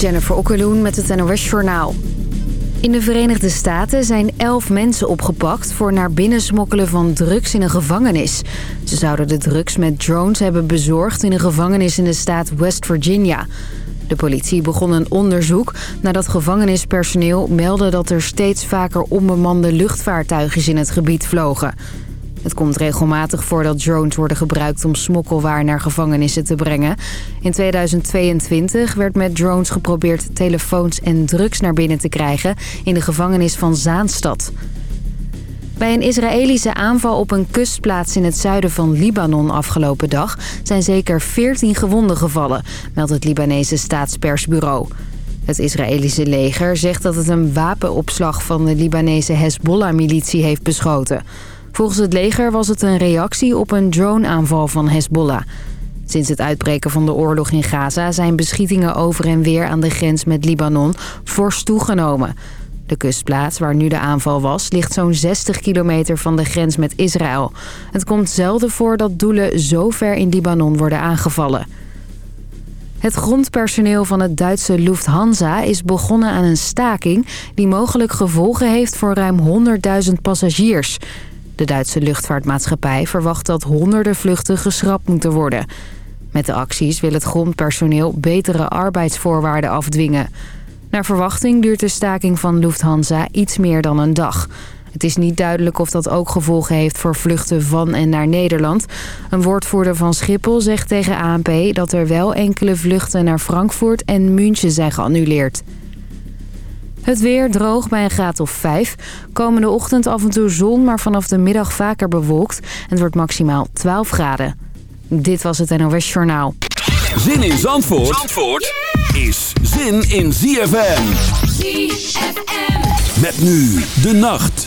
Jennifer Okkeloen met het NOS Journaal. In de Verenigde Staten zijn elf mensen opgepakt... voor naar binnen smokkelen van drugs in een gevangenis. Ze zouden de drugs met drones hebben bezorgd... in een gevangenis in de staat West Virginia. De politie begon een onderzoek nadat gevangenispersoneel meldde... dat er steeds vaker onbemande luchtvaartuigjes in het gebied vlogen... Het komt regelmatig voor dat drones worden gebruikt om smokkelwaar naar gevangenissen te brengen. In 2022 werd met drones geprobeerd telefoons en drugs naar binnen te krijgen in de gevangenis van Zaanstad. Bij een Israëlische aanval op een kustplaats in het zuiden van Libanon afgelopen dag... zijn zeker 14 gewonden gevallen, meldt het Libanese staatspersbureau. Het Israëlische leger zegt dat het een wapenopslag van de Libanese Hezbollah-militie heeft beschoten... Volgens het leger was het een reactie op een droneaanval van Hezbollah. Sinds het uitbreken van de oorlog in Gaza zijn beschietingen over en weer aan de grens met Libanon fors toegenomen. De kustplaats waar nu de aanval was ligt zo'n 60 kilometer van de grens met Israël. Het komt zelden voor dat doelen zo ver in Libanon worden aangevallen. Het grondpersoneel van het Duitse Lufthansa is begonnen aan een staking... die mogelijk gevolgen heeft voor ruim 100.000 passagiers... De Duitse luchtvaartmaatschappij verwacht dat honderden vluchten geschrapt moeten worden. Met de acties wil het grondpersoneel betere arbeidsvoorwaarden afdwingen. Naar verwachting duurt de staking van Lufthansa iets meer dan een dag. Het is niet duidelijk of dat ook gevolgen heeft voor vluchten van en naar Nederland. Een woordvoerder van Schiphol zegt tegen ANP dat er wel enkele vluchten naar Frankfurt en München zijn geannuleerd. Het weer droog bij een graad of 5. Komende ochtend af en toe zon, maar vanaf de middag vaker bewolkt. En het wordt maximaal 12 graden. Dit was het NOS Journaal. Zin in Zandvoort, Zandvoort is zin in ZFM. ZFM. Met nu de nacht.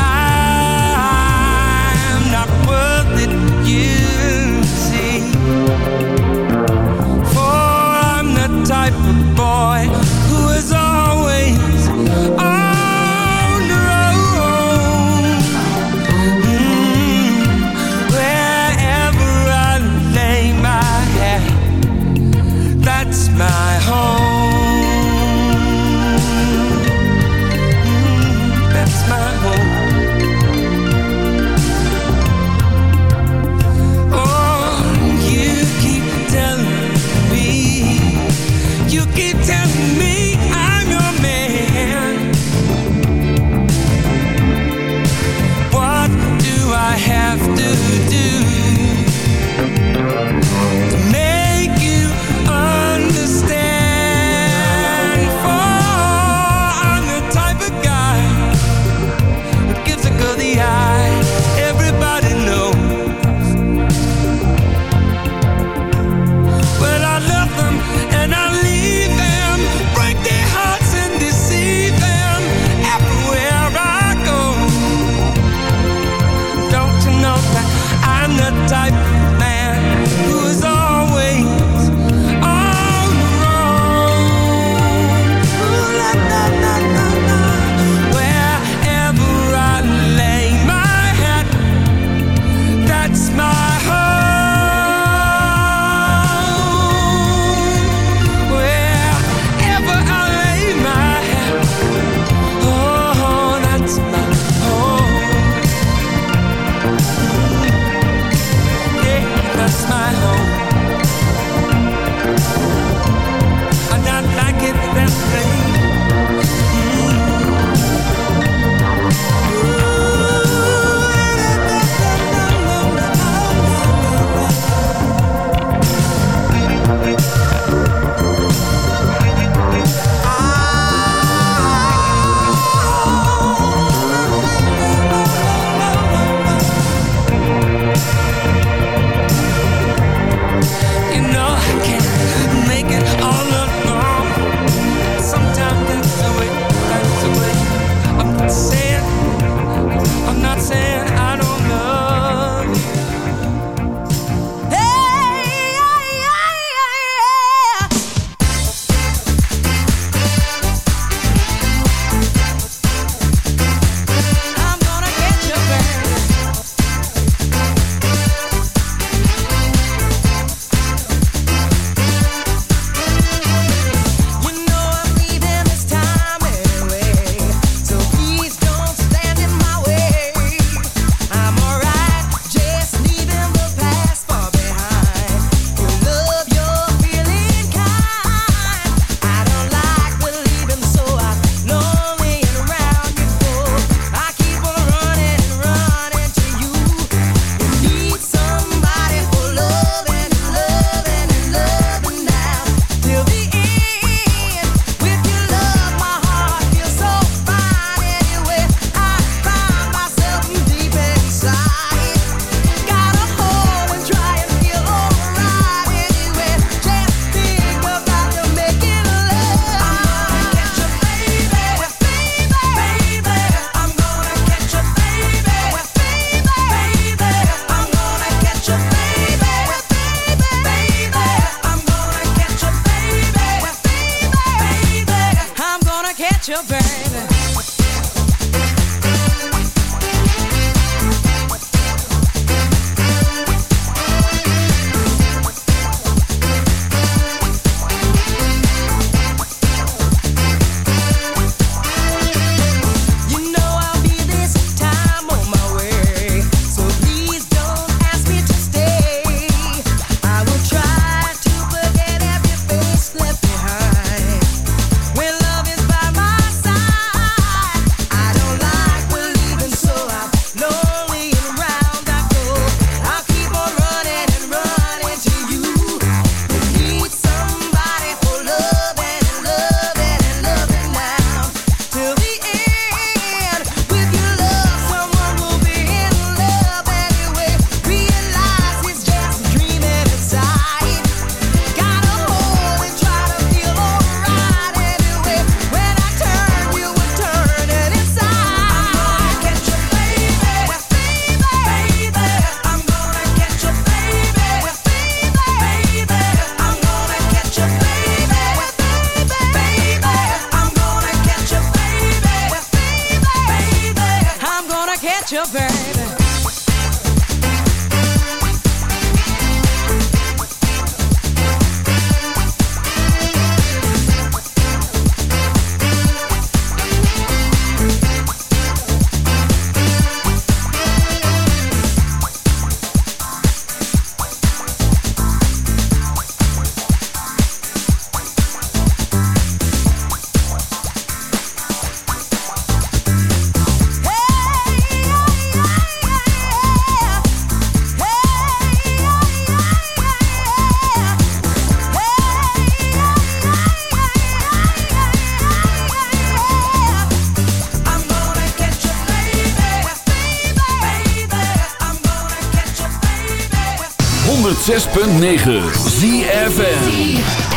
6.9 ZFN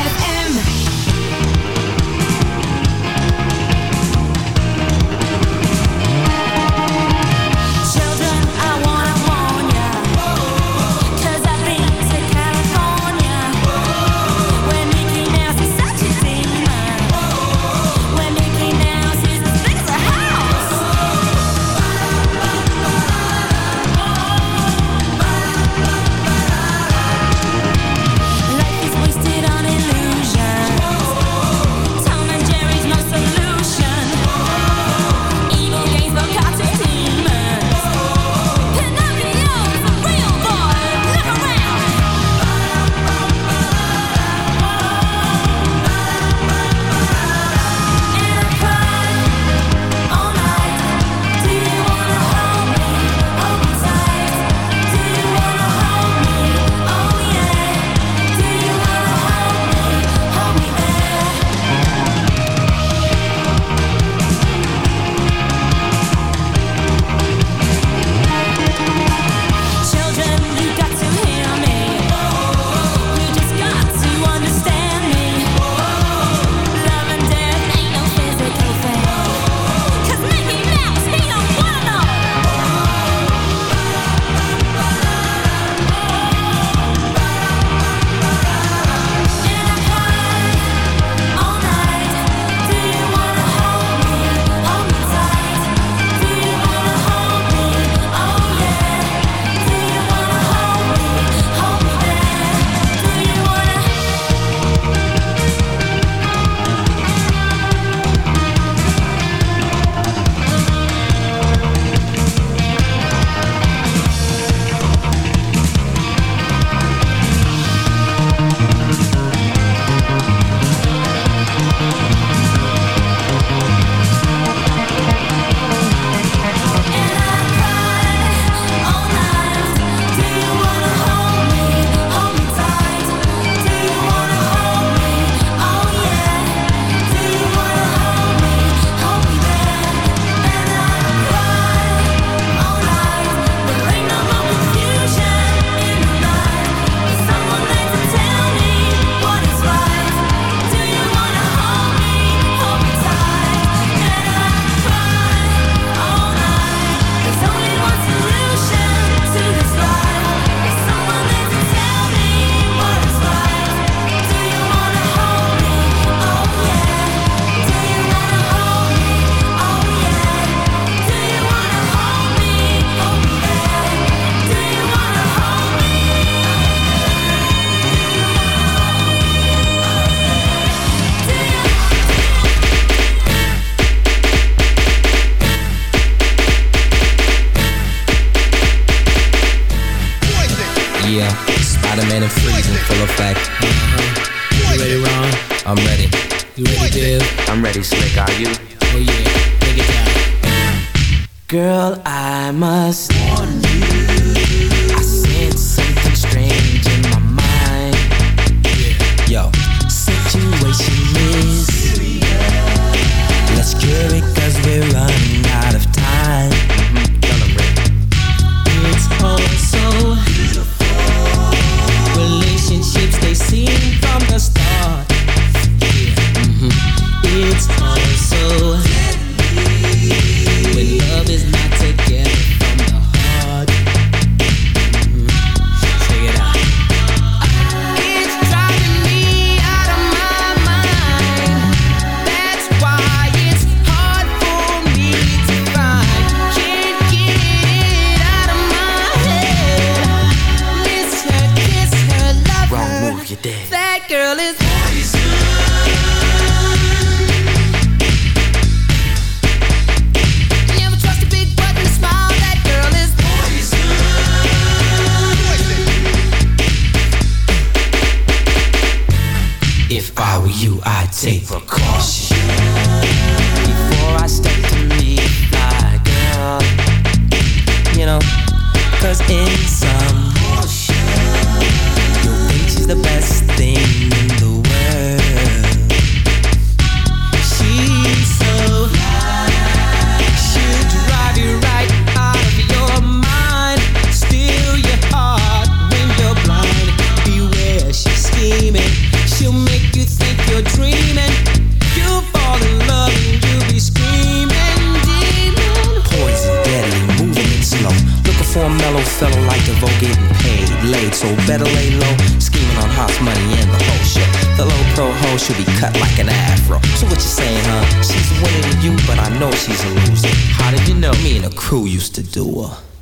crew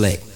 Yo,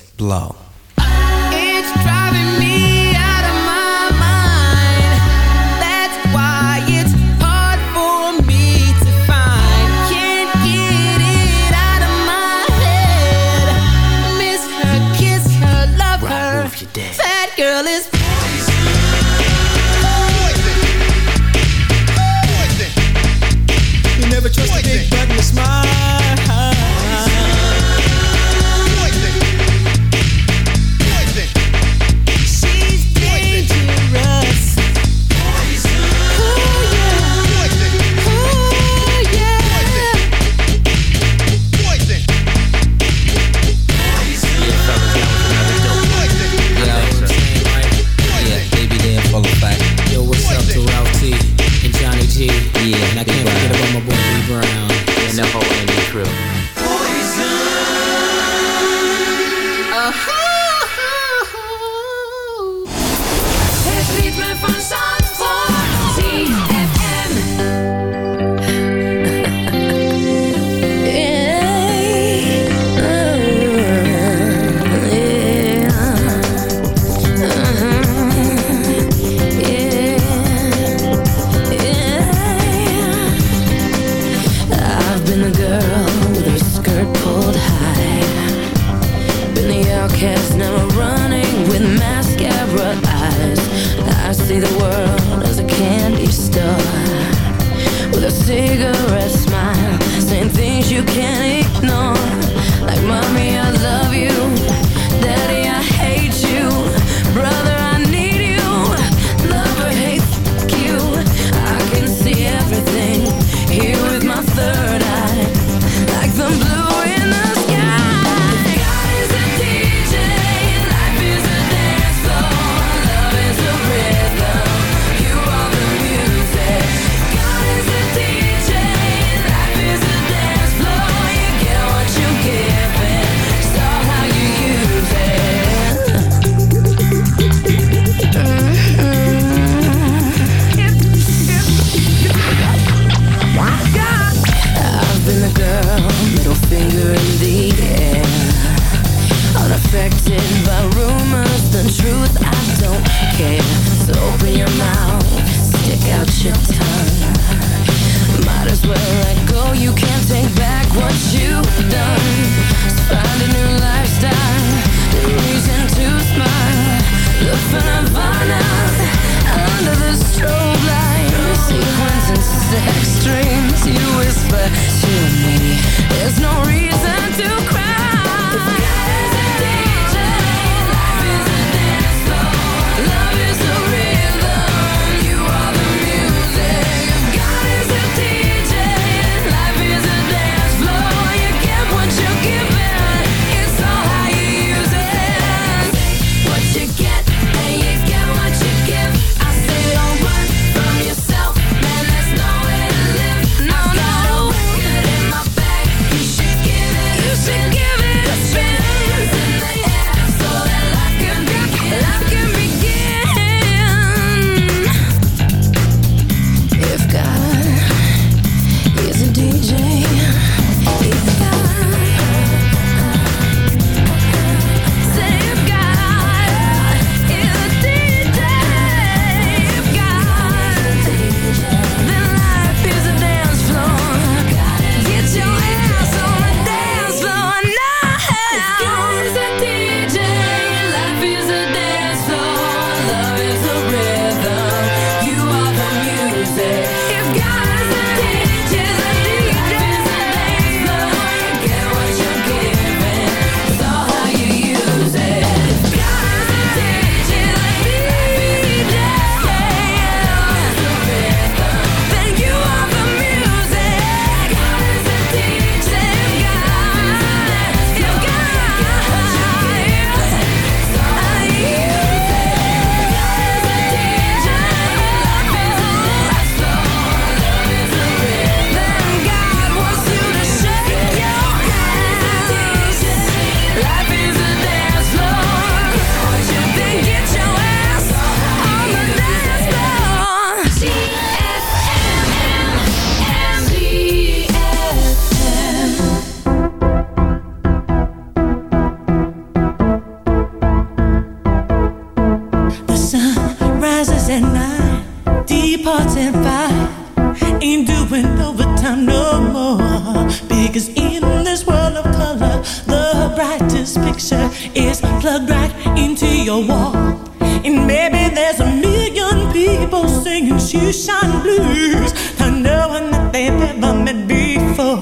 ocean blues. I know one that they've ever met before.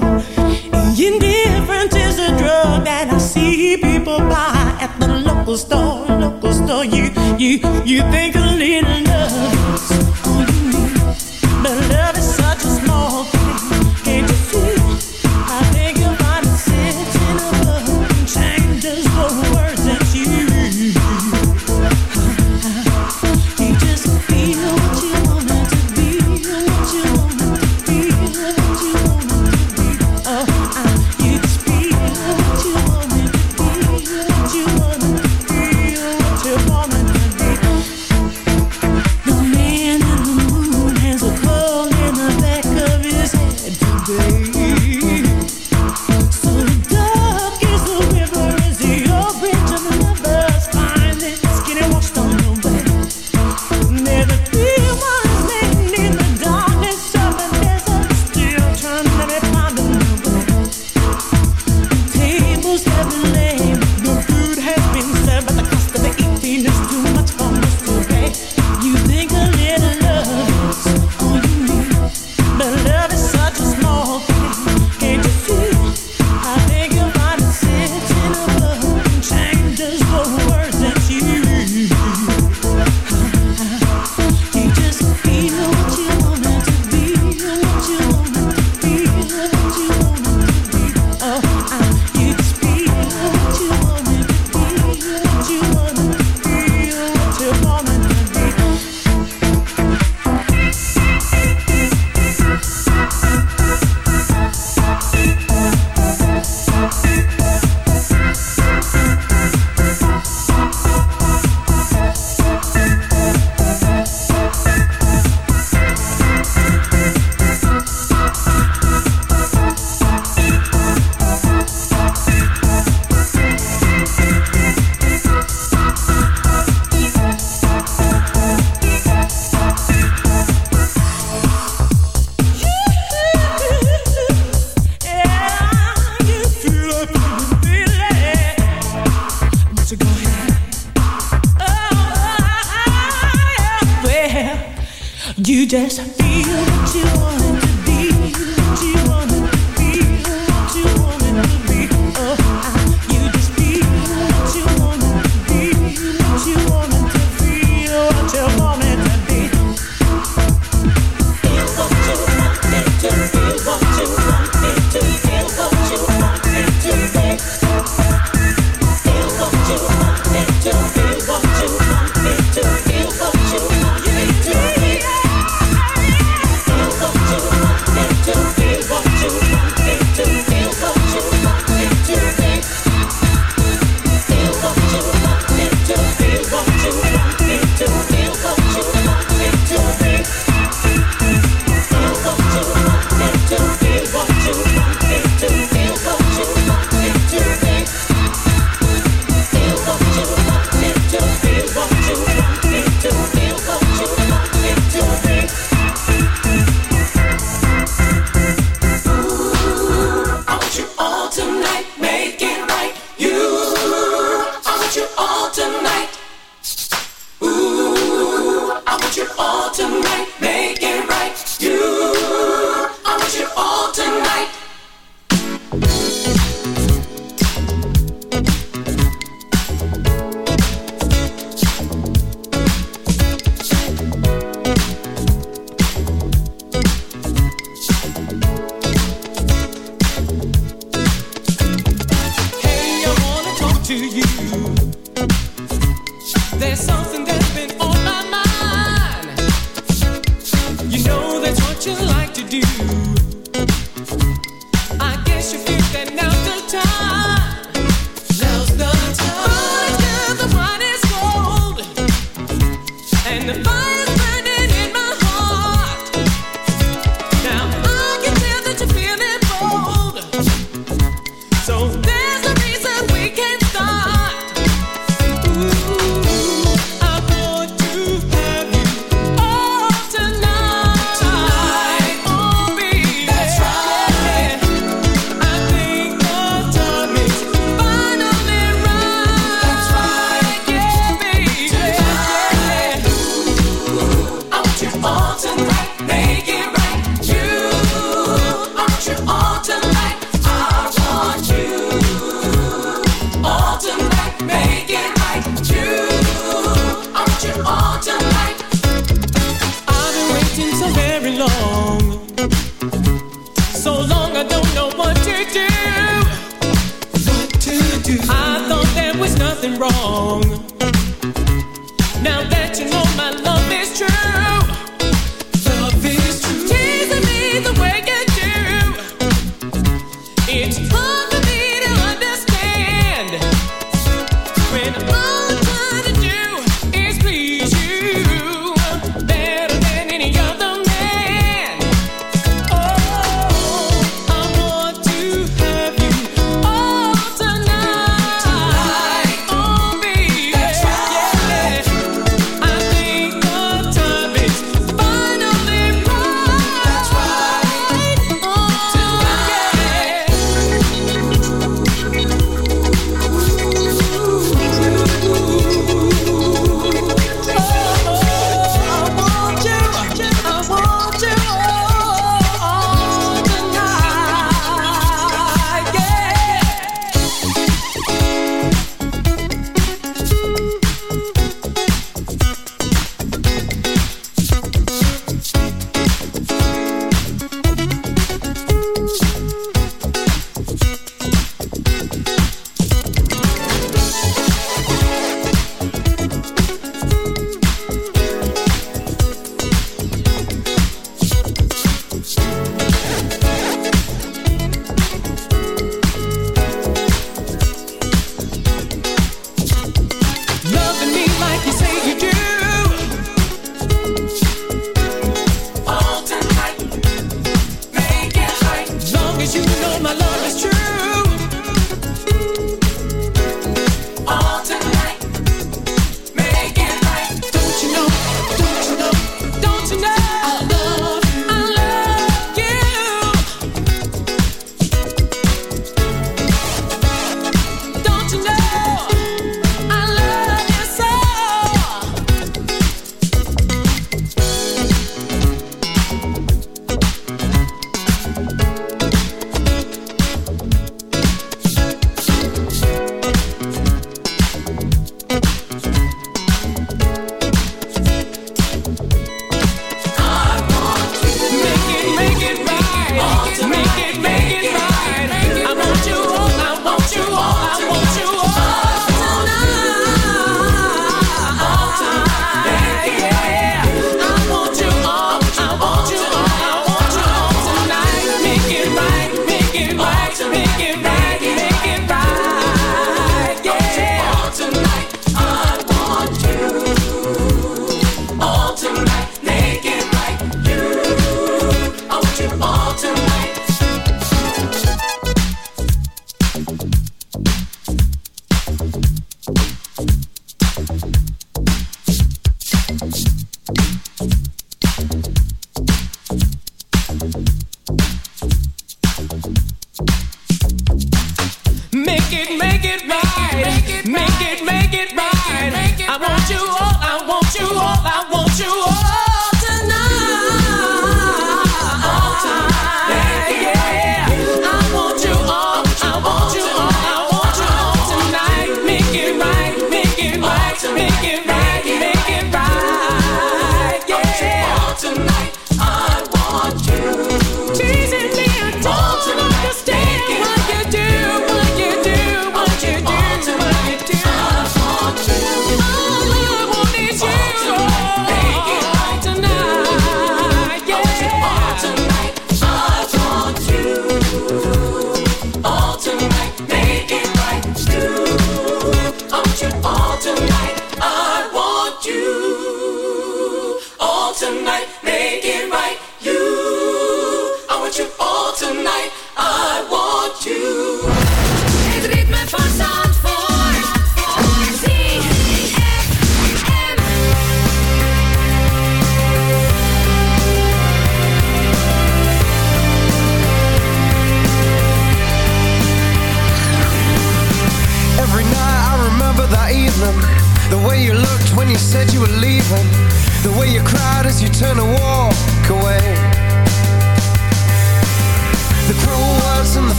Indifference is a drug that I see people buy at the local store. Local store, you you you think a little.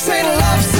this ain't a love song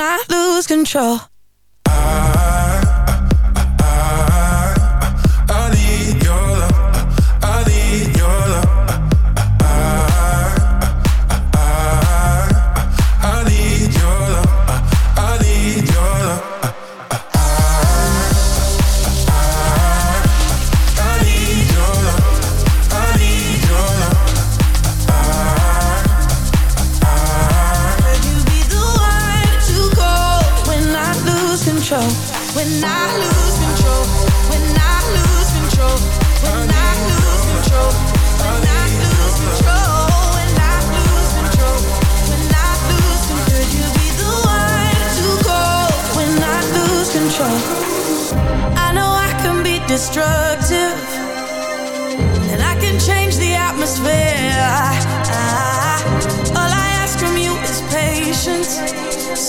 I lose control.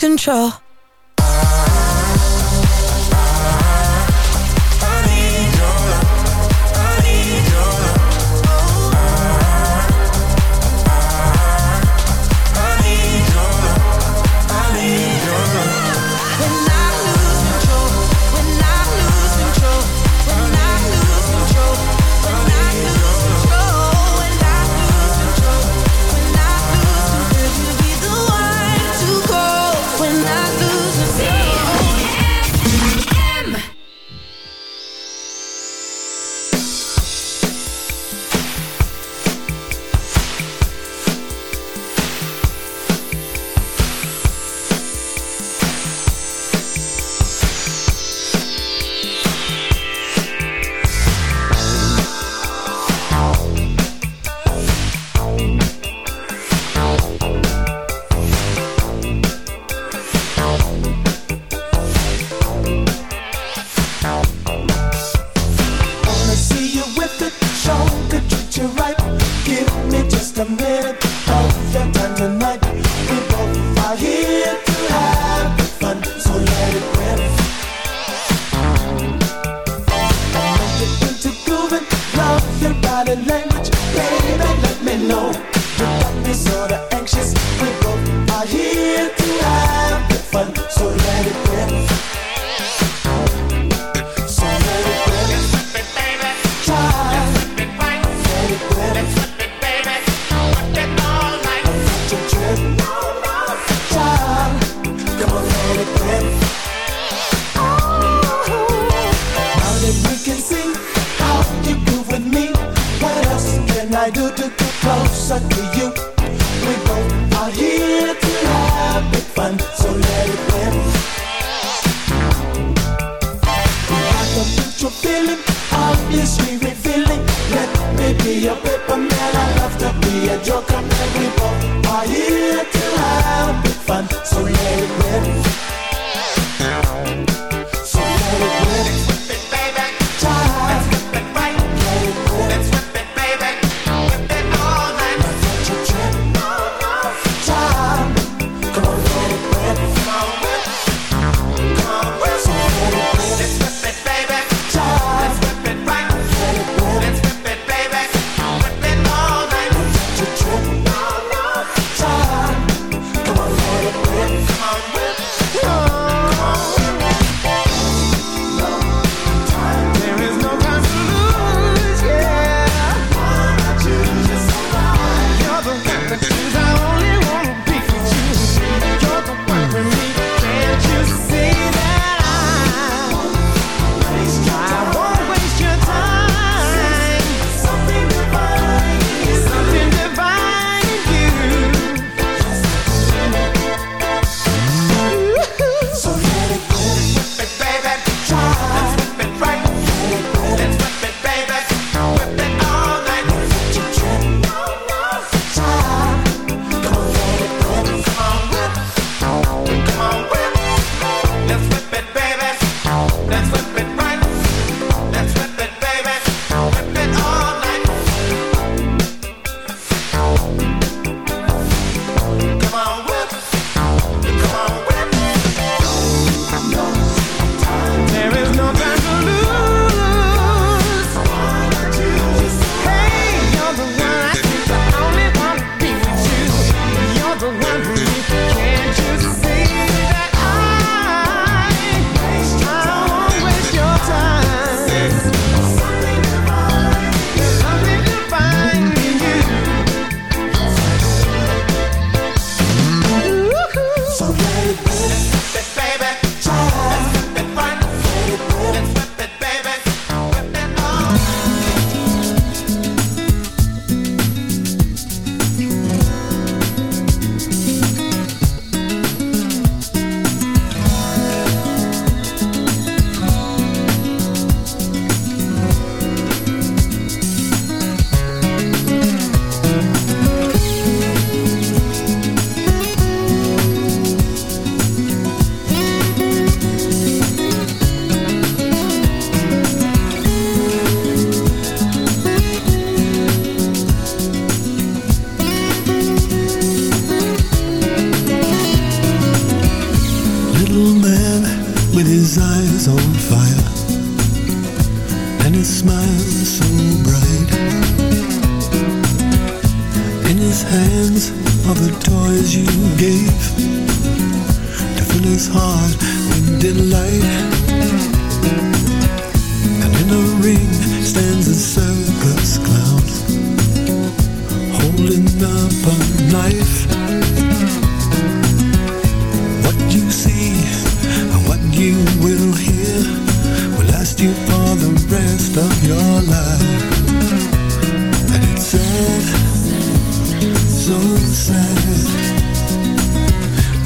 control. fun, so let it win. I can put your feeling, obviously revealing. Let me be your paper man, I love to be a joker, man. We both are here.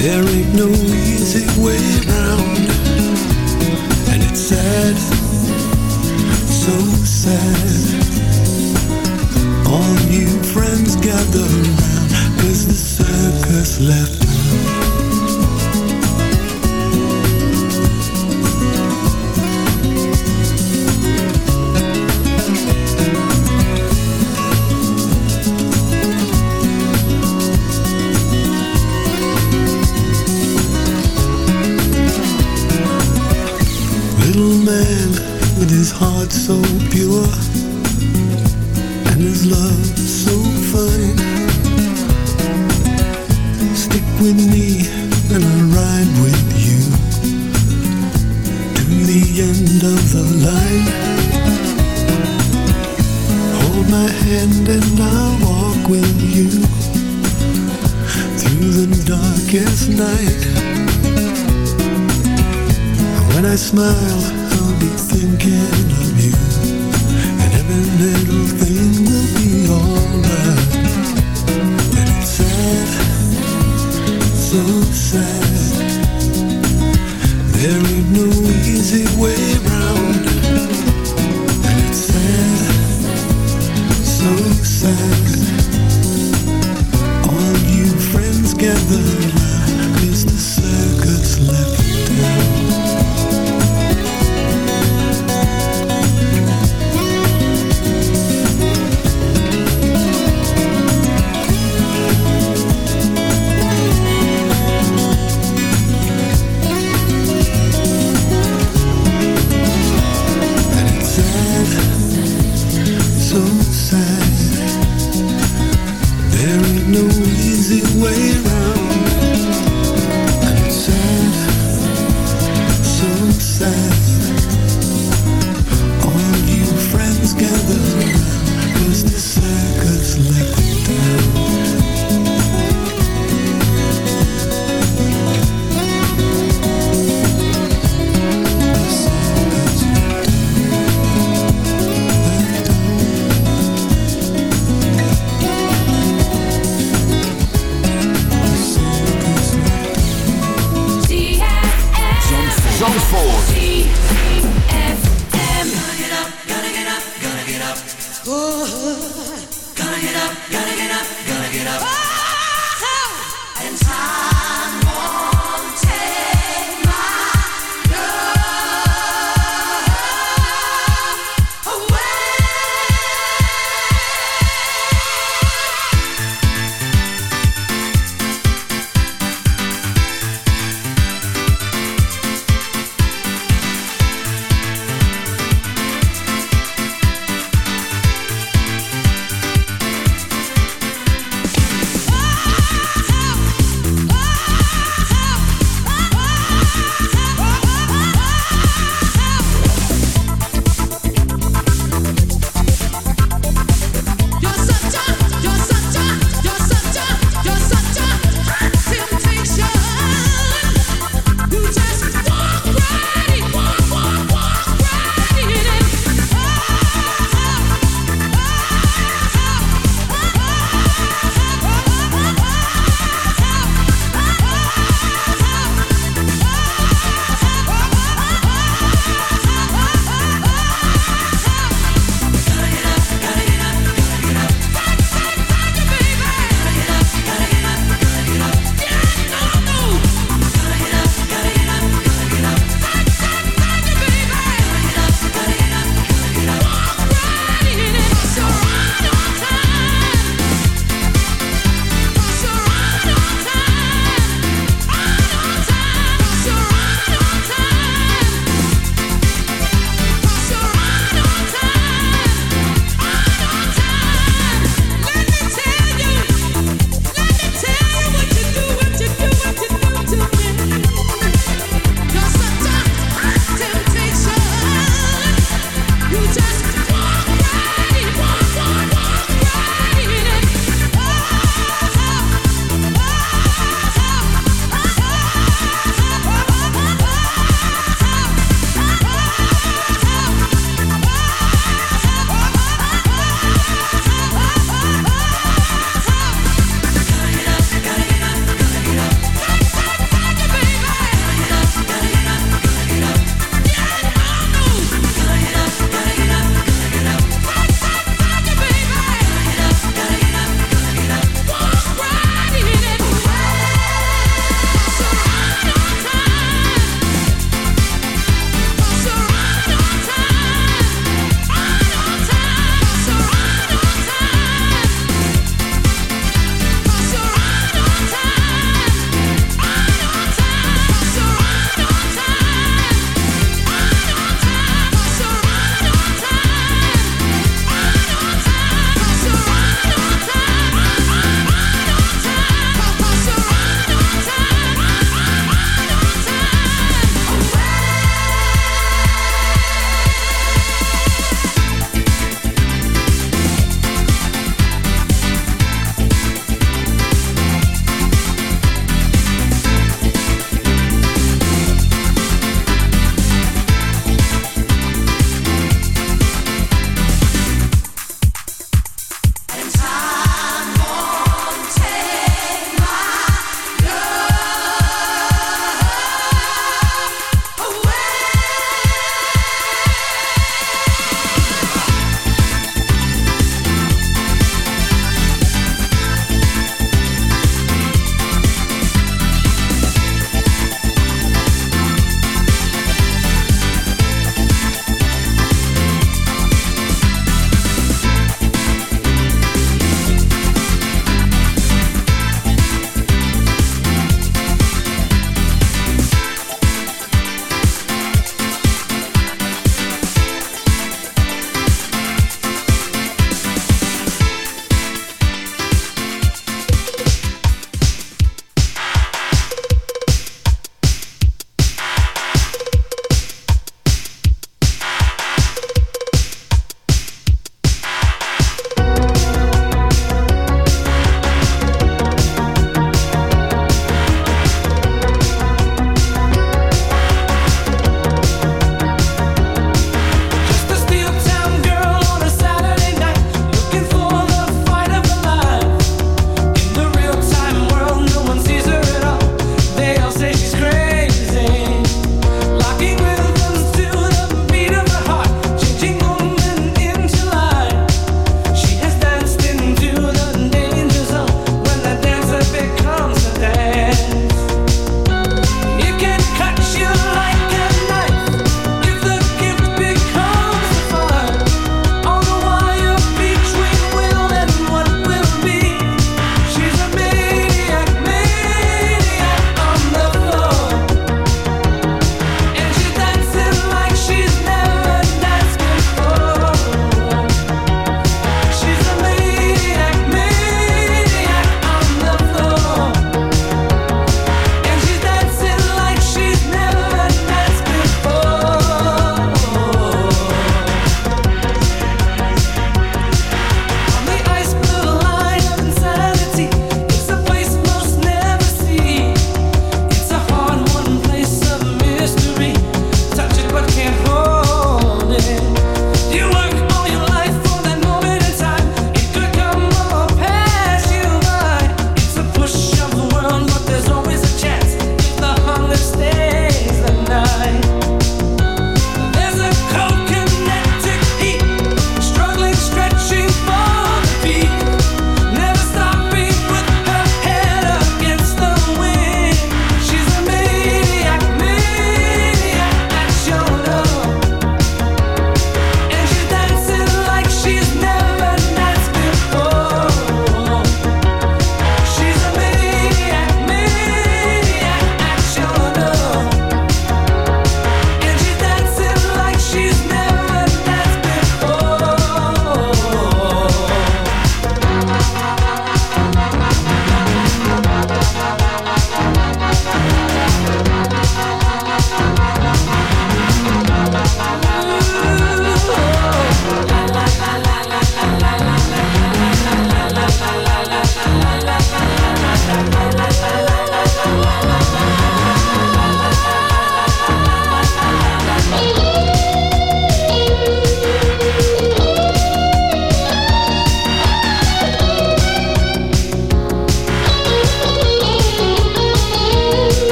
There ain't no easy way around, And it's sad, so sad. All new friends gather round Cause the circus left side. There ain't no easy way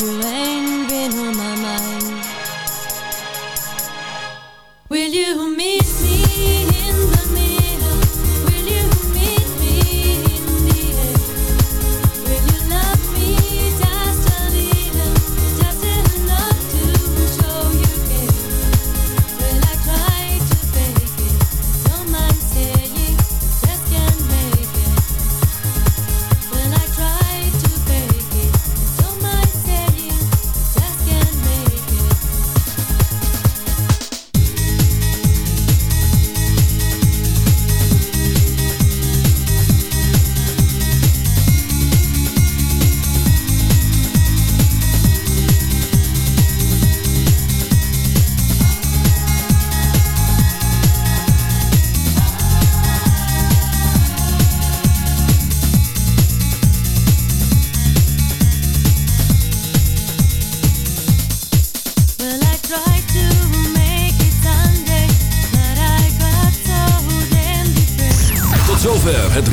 you ain't been on my mind. Will you meet